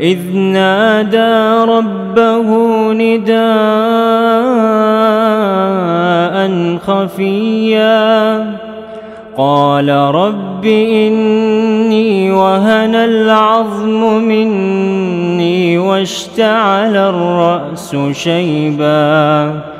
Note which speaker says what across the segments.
Speaker 1: إذ نادى ربه نداء خفيا. قال رب إني وهن العظم مني واشتعل الرأس شيباً.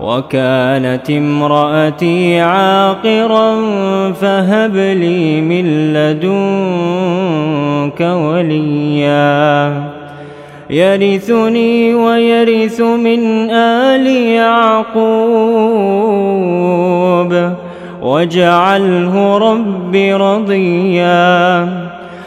Speaker 1: وكانت امرأتي عاقرا فهب لي من لدنك وليا. يرثني ويرث من آل يعقوب. واجعله رب رضيا.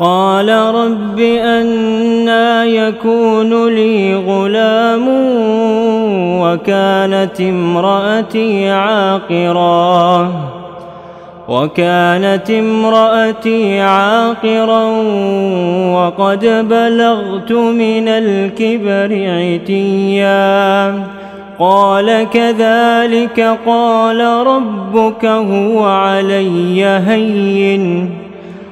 Speaker 1: قال رب أنا يكون لي غلام وكانت امرأتي عاقرا. وكانت امرأتي عاقرا وقد بلغت من الكبر عتيا. قال كذلك قال ربك هو علي هين.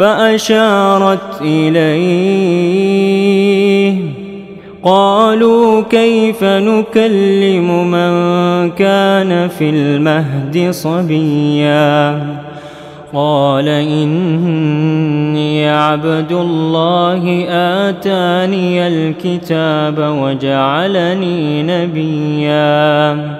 Speaker 1: فأشارت إليه. قالوا كيف نكلم من كان في المهد صبيا. قال إني عبد الله آتاني الكتاب وجعلني نبيا.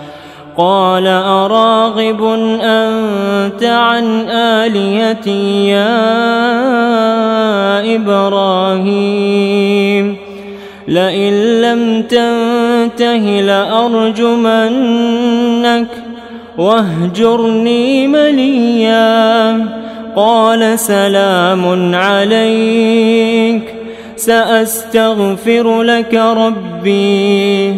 Speaker 1: قال أراغب أنت عن آليتي يا إبراهيم؟ لئن لم تنته لأرجمنك واهجرني مليا. قال سلام عليك سأستغفر لك ربي.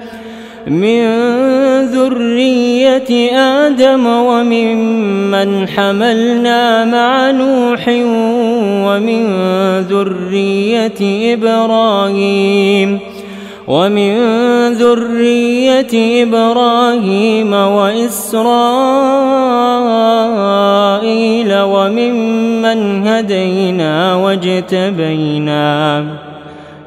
Speaker 1: من ذرية آدم وممن حملنا مع نوح ومن ذرية إبراهيم ومن ذرية إبراهيم وإسرائيل وممن هدينا واجتبينا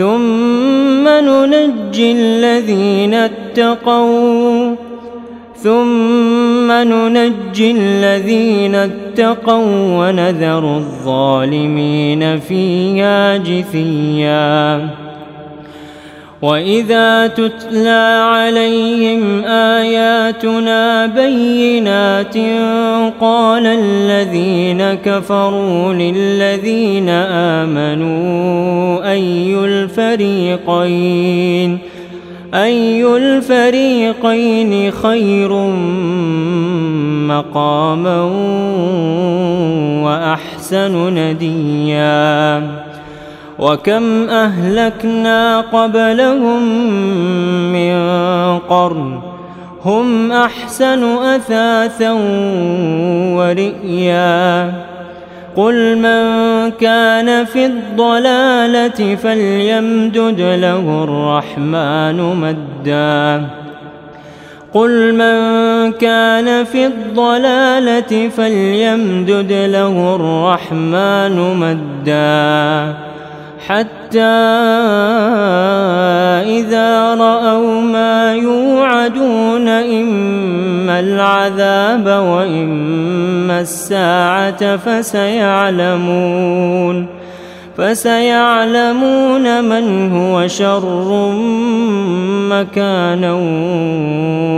Speaker 1: ثم ننجي الذين اتقوا. ثم ننجي الذين اتقوا ونذر الظالمين فيها جثيا. واذا تتلى عليهم اياتنا بينات قال الذين كفروا للذين امنوا اي الفريقين اي الفريقين خير مقاما واحسن نديا وكم أهلكنا قبلهم من قرن هم أحسن أثاثا ورئيا. قل من كان في الضلالة فليمدد له الرحمن مدا. قل من كان في الضلالة فليمدد له الرحمن مدا. حتى إذا رأوا ما يوعدون إما العذاب وإما الساعة فسيعلمون فسيعلمون من هو شر مكانا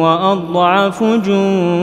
Speaker 1: وأضعف جندا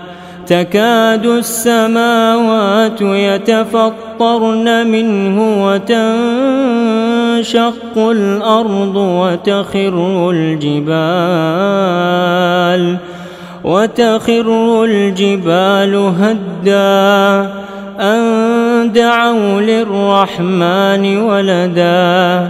Speaker 1: تكاد السماوات يتفطرن منه وتنشق الأرض وتخر الجبال وتخر الجبال هدّا أن دعوا للرحمن ولدا